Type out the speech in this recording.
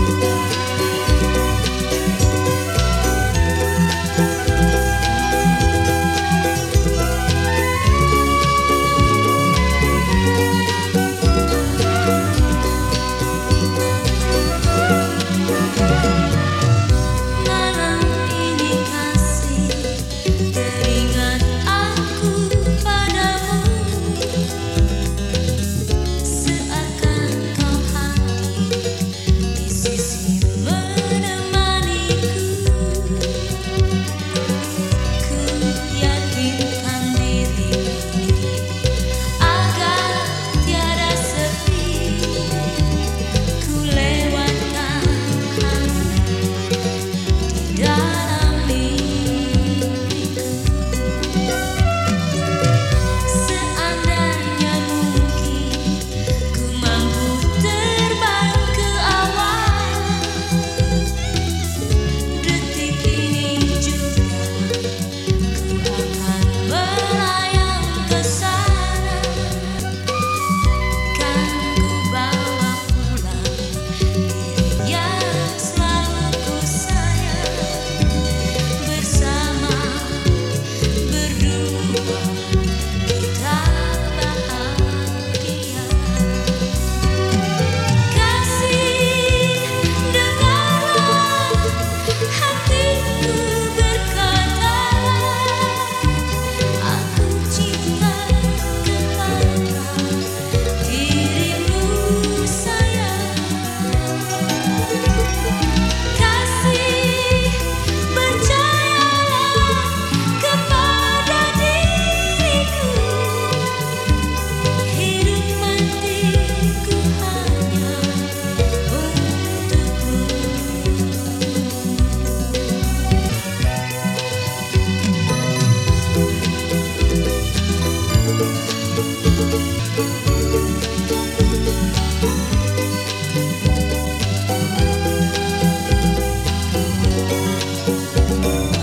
Thank you. Thank